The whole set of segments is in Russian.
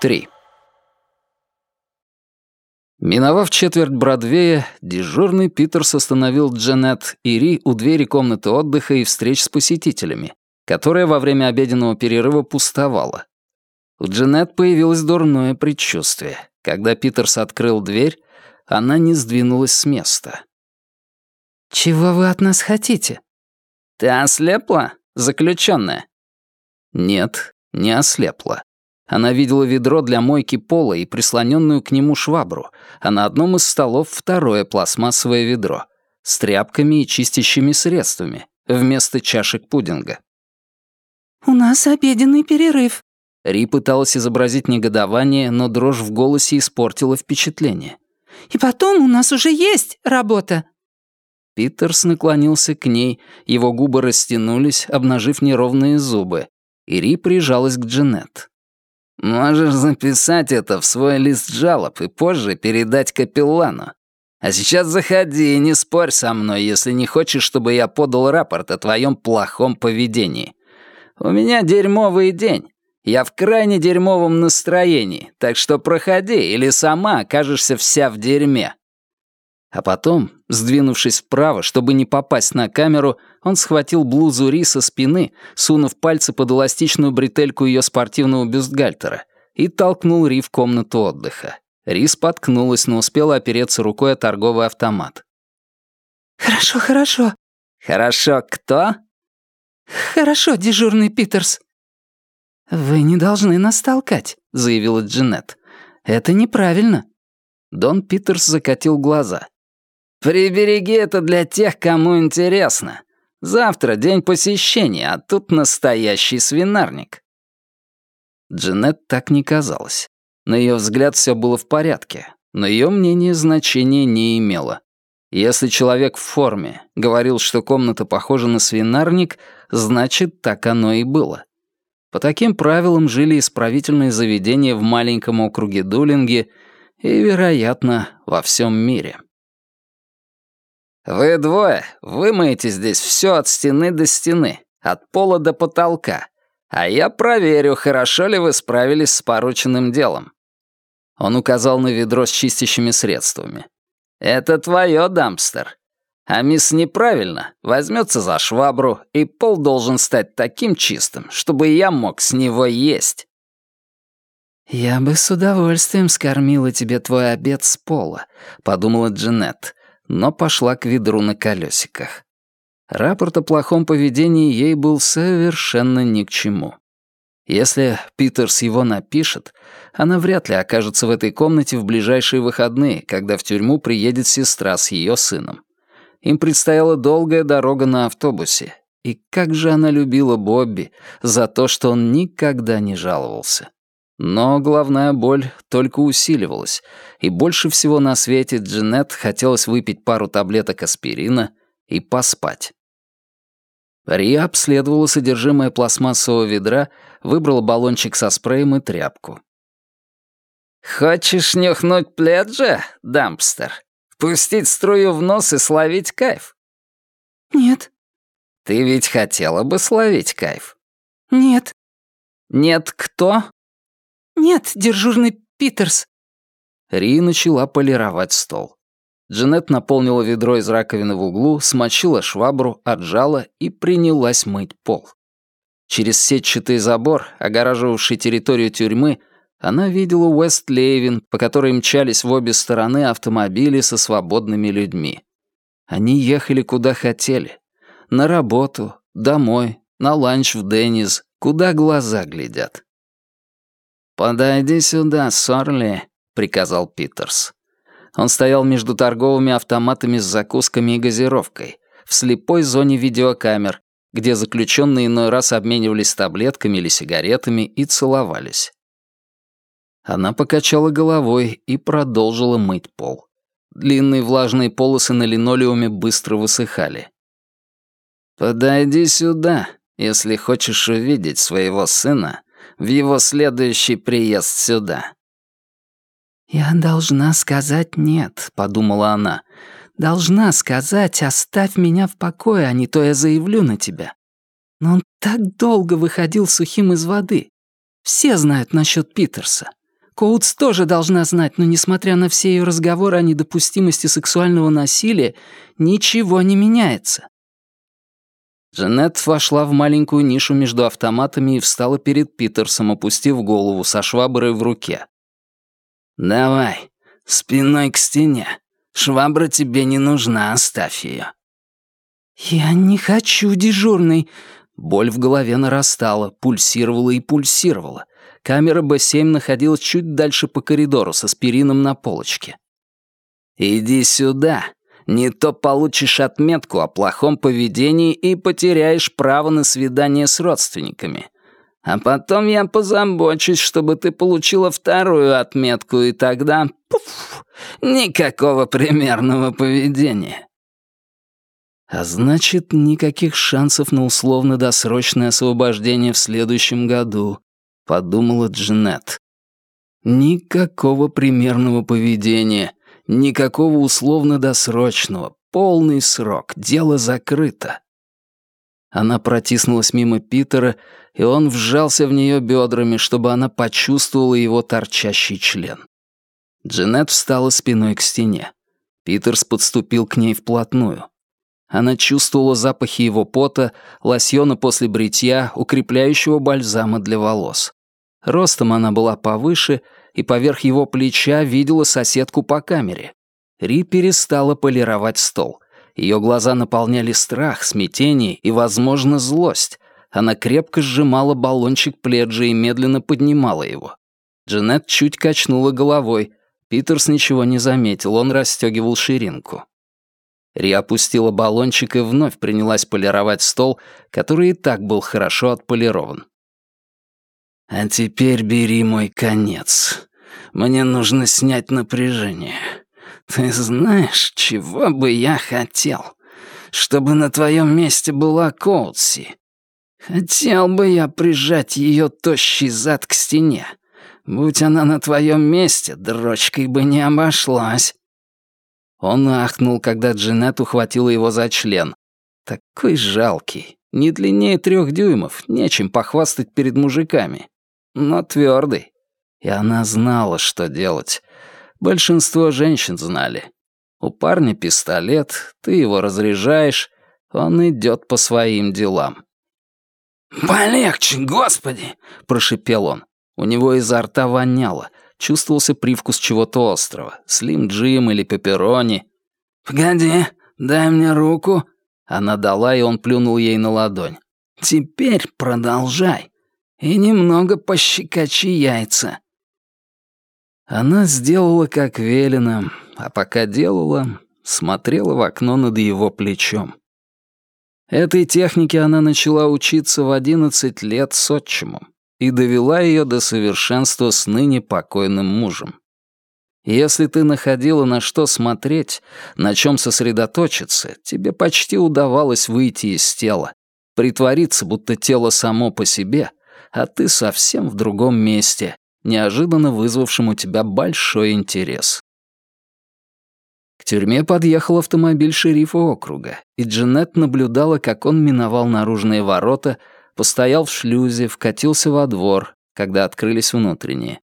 3. Миновав четверть Бродвея, дежурный Питерс остановил Джанет и Ри у двери комнаты отдыха и встреч с посетителями, которая во время обеденного перерыва пустовала. У Джанет появилось дурное предчувствие. Когда Питерс открыл дверь, она не сдвинулась с места. «Чего вы от нас хотите?» «Ты ослепла, заключенная?» Нет, не ослепла. Она видела ведро для мойки пола и прислоненную к нему швабру, а на одном из столов второе пластмассовое ведро с тряпками и чистящими средствами вместо чашек пудинга. «У нас обеденный перерыв». Ри пыталась изобразить негодование, но дрожь в голосе испортила впечатление. «И потом у нас уже есть работа». Питерс наклонился к ней, его губы растянулись, обнажив неровные зубы. И Ри прижалась к Джанет. Можешь записать это в свой лист жалоб и позже передать капеллану. А сейчас заходи и не спорь со мной, если не хочешь, чтобы я подал рапорт о твоем плохом поведении. У меня дерьмовый день. Я в крайне дерьмовом настроении, так что проходи, или сама окажешься вся в дерьме. А потом, сдвинувшись вправо, чтобы не попасть на камеру, он схватил блузу Ри со спины, сунув пальцы под эластичную бретельку ее спортивного бюстгальтера, и толкнул Ри в комнату отдыха. Ри споткнулась, но успела опереться рукой о торговый автомат. «Хорошо, хорошо». «Хорошо кто?» «Хорошо, дежурный Питерс». «Вы не должны нас толкать», — заявила Джанет. «Это неправильно». Дон Питерс закатил глаза. «Прибереги это для тех, кому интересно. Завтра день посещения, а тут настоящий свинарник». Джанет так не казалось. На ее взгляд все было в порядке, но ее мнение значения не имело. Если человек в форме говорил, что комната похожа на свинарник, значит, так оно и было. По таким правилам жили исправительные заведения в маленьком округе Дулинге и, вероятно, во всем мире. Вы двое вымоете здесь все от стены до стены, от пола до потолка, а я проверю, хорошо ли вы справились с порученным делом». Он указал на ведро с чистящими средствами. «Это твое, дампстер. А мисс неправильно возьмется за швабру, и пол должен стать таким чистым, чтобы я мог с него есть». «Я бы с удовольствием скормила тебе твой обед с пола», — подумала Джанет но пошла к ведру на колесиках. Рапорт о плохом поведении ей был совершенно ни к чему. Если Питерс его напишет, она вряд ли окажется в этой комнате в ближайшие выходные, когда в тюрьму приедет сестра с ее сыном. Им предстояла долгая дорога на автобусе, и как же она любила Бобби за то, что он никогда не жаловался. Но головная боль только усиливалась, и больше всего на свете Джанет хотелось выпить пару таблеток аспирина и поспать. Рия обследовала содержимое пластмассового ведра, выбрала баллончик со спреем и тряпку. «Хочешь нюхнуть пледжа, дампстер? Пустить струю в нос и словить кайф?» «Нет». «Ты ведь хотела бы словить кайф?» «Нет». «Нет кто?» «Нет, дежурный Питерс». Ри начала полировать стол. Джанет наполнила ведро из раковины в углу, смочила швабру, отжала и принялась мыть пол. Через сетчатый забор, огораживавший территорию тюрьмы, она видела Уэст-Лейвин, по которой мчались в обе стороны автомобили со свободными людьми. Они ехали куда хотели. На работу, домой, на ланч в Деннис, куда глаза глядят. «Подойди сюда, Сорли», — приказал Питерс. Он стоял между торговыми автоматами с закусками и газировкой, в слепой зоне видеокамер, где заключенные иной раз обменивались таблетками или сигаретами и целовались. Она покачала головой и продолжила мыть пол. Длинные влажные полосы на линолеуме быстро высыхали. «Подойди сюда, если хочешь увидеть своего сына в его следующий приезд сюда». «Я должна сказать «нет», — подумала она. «Должна сказать, оставь меня в покое, а не то я заявлю на тебя». Но он так долго выходил сухим из воды. Все знают насчет Питерса. Коутс тоже должна знать, но несмотря на все ее разговоры о недопустимости сексуального насилия, ничего не меняется. Джанет вошла в маленькую нишу между автоматами и встала перед Питерсом, опустив голову со шваброй в руке. «Давай, спиной к стене. Швабра тебе не нужна, оставь ее». «Я не хочу, дежурный». Боль в голове нарастала, пульсировала и пульсировала. Камера Б7 находилась чуть дальше по коридору с аспирином на полочке. «Иди сюда. Не то получишь отметку о плохом поведении и потеряешь право на свидание с родственниками. А потом я позабочусь, чтобы ты получила вторую отметку, и тогда... Пуф, никакого примерного поведения». А значит, никаких шансов на условно-досрочное освобождение в следующем году подумала Джанет. Никакого примерного поведения, никакого условно-досрочного, полный срок, дело закрыто. Она протиснулась мимо Питера, и он вжался в нее бедрами, чтобы она почувствовала его торчащий член. Джанет встала спиной к стене. Питерс подступил к ней вплотную. Она чувствовала запахи его пота, лосьона после бритья, укрепляющего бальзама для волос. Ростом она была повыше, и поверх его плеча видела соседку по камере. Ри перестала полировать стол. Ее глаза наполняли страх, смятение и, возможно, злость. Она крепко сжимала баллончик пледжа и медленно поднимала его. Джанет чуть качнула головой. Питерс ничего не заметил, он расстегивал ширинку. Ри опустила баллончик и вновь принялась полировать стол, который и так был хорошо отполирован. А теперь бери мой конец. Мне нужно снять напряжение. Ты знаешь, чего бы я хотел? Чтобы на твоем месте была Коутси. Хотел бы я прижать ее тощий зад к стене. Будь она на твоем месте, дрочкой бы не обошлась. Он ахнул, когда Джинет ухватила его за член. Такой жалкий. Не длиннее трех дюймов, нечем похвастать перед мужиками но твердый. И она знала, что делать. Большинство женщин знали. У парня пистолет, ты его разряжаешь, он идет по своим делам. «Полегче, господи!» — прошипел он. У него изо рта воняло, чувствовался привкус чего-то острого, слим-джим или пепперони. «Погоди, дай мне руку». Она дала, и он плюнул ей на ладонь. «Теперь продолжай и немного пощекочи яйца». Она сделала, как велено, а пока делала, смотрела в окно над его плечом. Этой технике она начала учиться в одиннадцать лет с отчимом и довела ее до совершенства с ныне покойным мужем. Если ты находила на что смотреть, на чем сосредоточиться, тебе почти удавалось выйти из тела, притвориться, будто тело само по себе, а ты совсем в другом месте, неожиданно вызвавшем у тебя большой интерес. К тюрьме подъехал автомобиль шерифа округа, и Джанет наблюдала, как он миновал наружные ворота, постоял в шлюзе, вкатился во двор, когда открылись внутренние.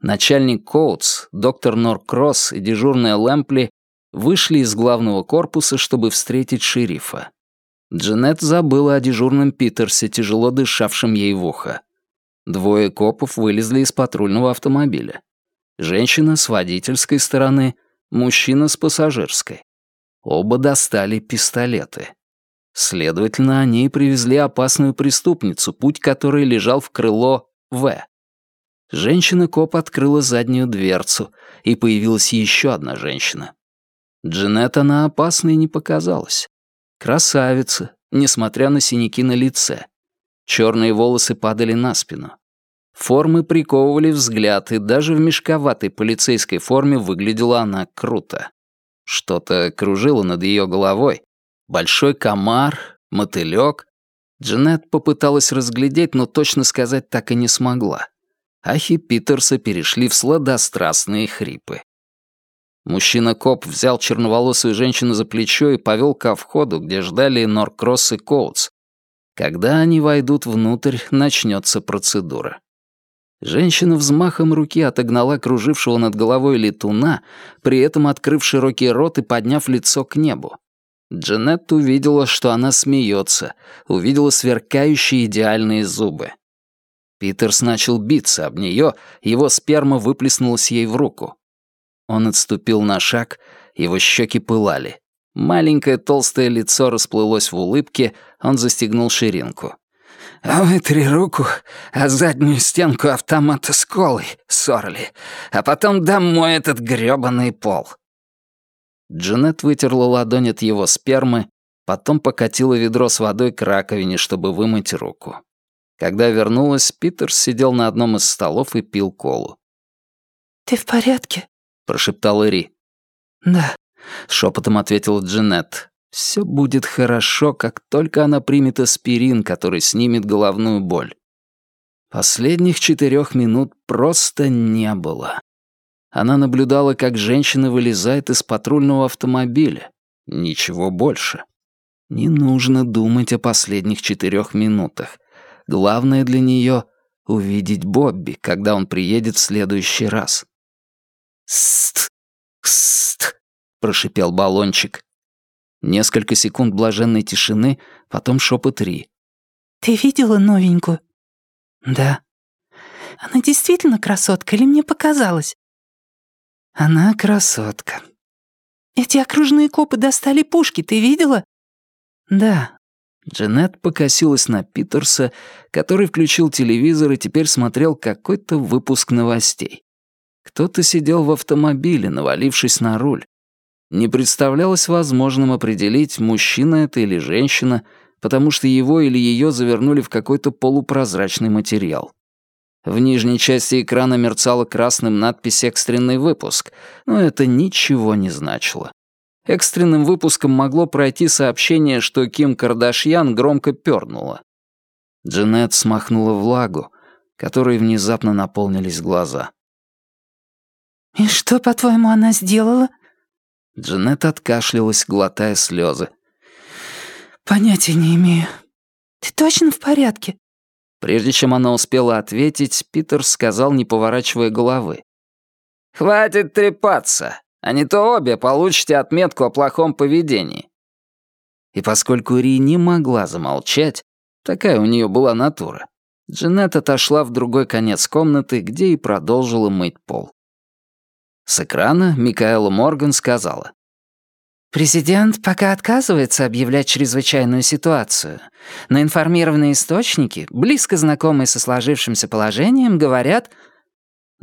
Начальник Коутс, доктор Норкросс и дежурная Лэмпли вышли из главного корпуса, чтобы встретить шерифа. Джанет забыла о дежурном Питерсе, тяжело дышавшем ей в ухо. Двое копов вылезли из патрульного автомобиля. Женщина с водительской стороны, мужчина с пассажирской. Оба достали пистолеты. Следовательно, они привезли опасную преступницу, путь которой лежал в крыло В. Женщина-коп открыла заднюю дверцу, и появилась еще одна женщина. Джанет она опасной не показалась. Красавица, несмотря на синяки на лице. Черные волосы падали на спину. Формы приковывали взгляд, и даже в мешковатой полицейской форме выглядела она круто. Что-то кружило над ее головой. Большой комар, мотылек. Джанет попыталась разглядеть, но точно сказать так и не смогла. Ахи Питерса перешли в сладострастные хрипы. Мужчина-коп взял черноволосую женщину за плечо и повел ко входу, где ждали Норкросс и Коутс. Когда они войдут внутрь, начнется процедура. Женщина взмахом руки отогнала кружившего над головой летуна, при этом открыв широкий рот и подняв лицо к небу. Джанет увидела, что она смеется, увидела сверкающие идеальные зубы. Питерс начал биться об нее, его сперма выплеснулась ей в руку. Он отступил на шаг, его щеки пылали. Маленькое толстое лицо расплылось в улыбке, он застегнул ширинку. «Вытри руку, а заднюю стенку автомата с колой, Сорли, а потом домой этот грёбаный пол». Джанет вытерла ладонь от его спермы, потом покатила ведро с водой к раковине, чтобы вымыть руку. Когда вернулась, Питер сидел на одном из столов и пил колу. «Ты в порядке?» — прошептал Ри. «Да», — шепотом ответила Джанет. Все будет хорошо, как только она примет аспирин, который снимет головную боль. Последних четырех минут просто не было. Она наблюдала, как женщина вылезает из патрульного автомобиля. Ничего больше. Не нужно думать о последних четырех минутах. Главное для нее — увидеть Бобби, когда он приедет в следующий раз. «Ст! Ст!» — прошипел баллончик. Несколько секунд блаженной тишины, потом шепот Ри. «Ты видела новенькую?» «Да». «Она действительно красотка или мне показалось?» «Она красотка». «Эти окружные копы достали пушки, ты видела?» «Да». Джанет покосилась на Питерса, который включил телевизор и теперь смотрел какой-то выпуск новостей. Кто-то сидел в автомобиле, навалившись на руль. Не представлялось возможным определить, мужчина это или женщина, потому что его или ее завернули в какой-то полупрозрачный материал. В нижней части экрана мерцала красным надпись «Экстренный выпуск», но это ничего не значило. Экстренным выпуском могло пройти сообщение, что Ким Кардашьян громко пернула. Джанет смахнула влагу, которой внезапно наполнились глаза. «И что, по-твоему, она сделала?» Джанет откашлялась, глотая слезы. «Понятия не имею». «Ты точно в порядке?» Прежде чем она успела ответить, Питер сказал, не поворачивая головы. «Хватит трепаться, а не то обе получите отметку о плохом поведении». И поскольку Ри не могла замолчать, такая у нее была натура, Джанет отошла в другой конец комнаты, где и продолжила мыть пол. С экрана Микаэла Морган сказала. Президент пока отказывается объявлять чрезвычайную ситуацию, но информированные источники, близко знакомые со сложившимся положением, говорят...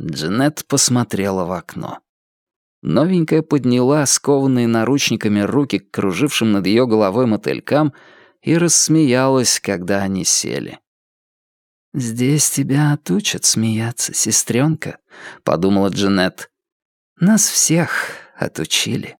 Джанет посмотрела в окно. Новенькая подняла скованные наручниками руки к кружившим над ее головой мотылькам и рассмеялась, когда они сели. «Здесь тебя отучат смеяться, сестренка», — подумала Джанет. Нас всех отучили.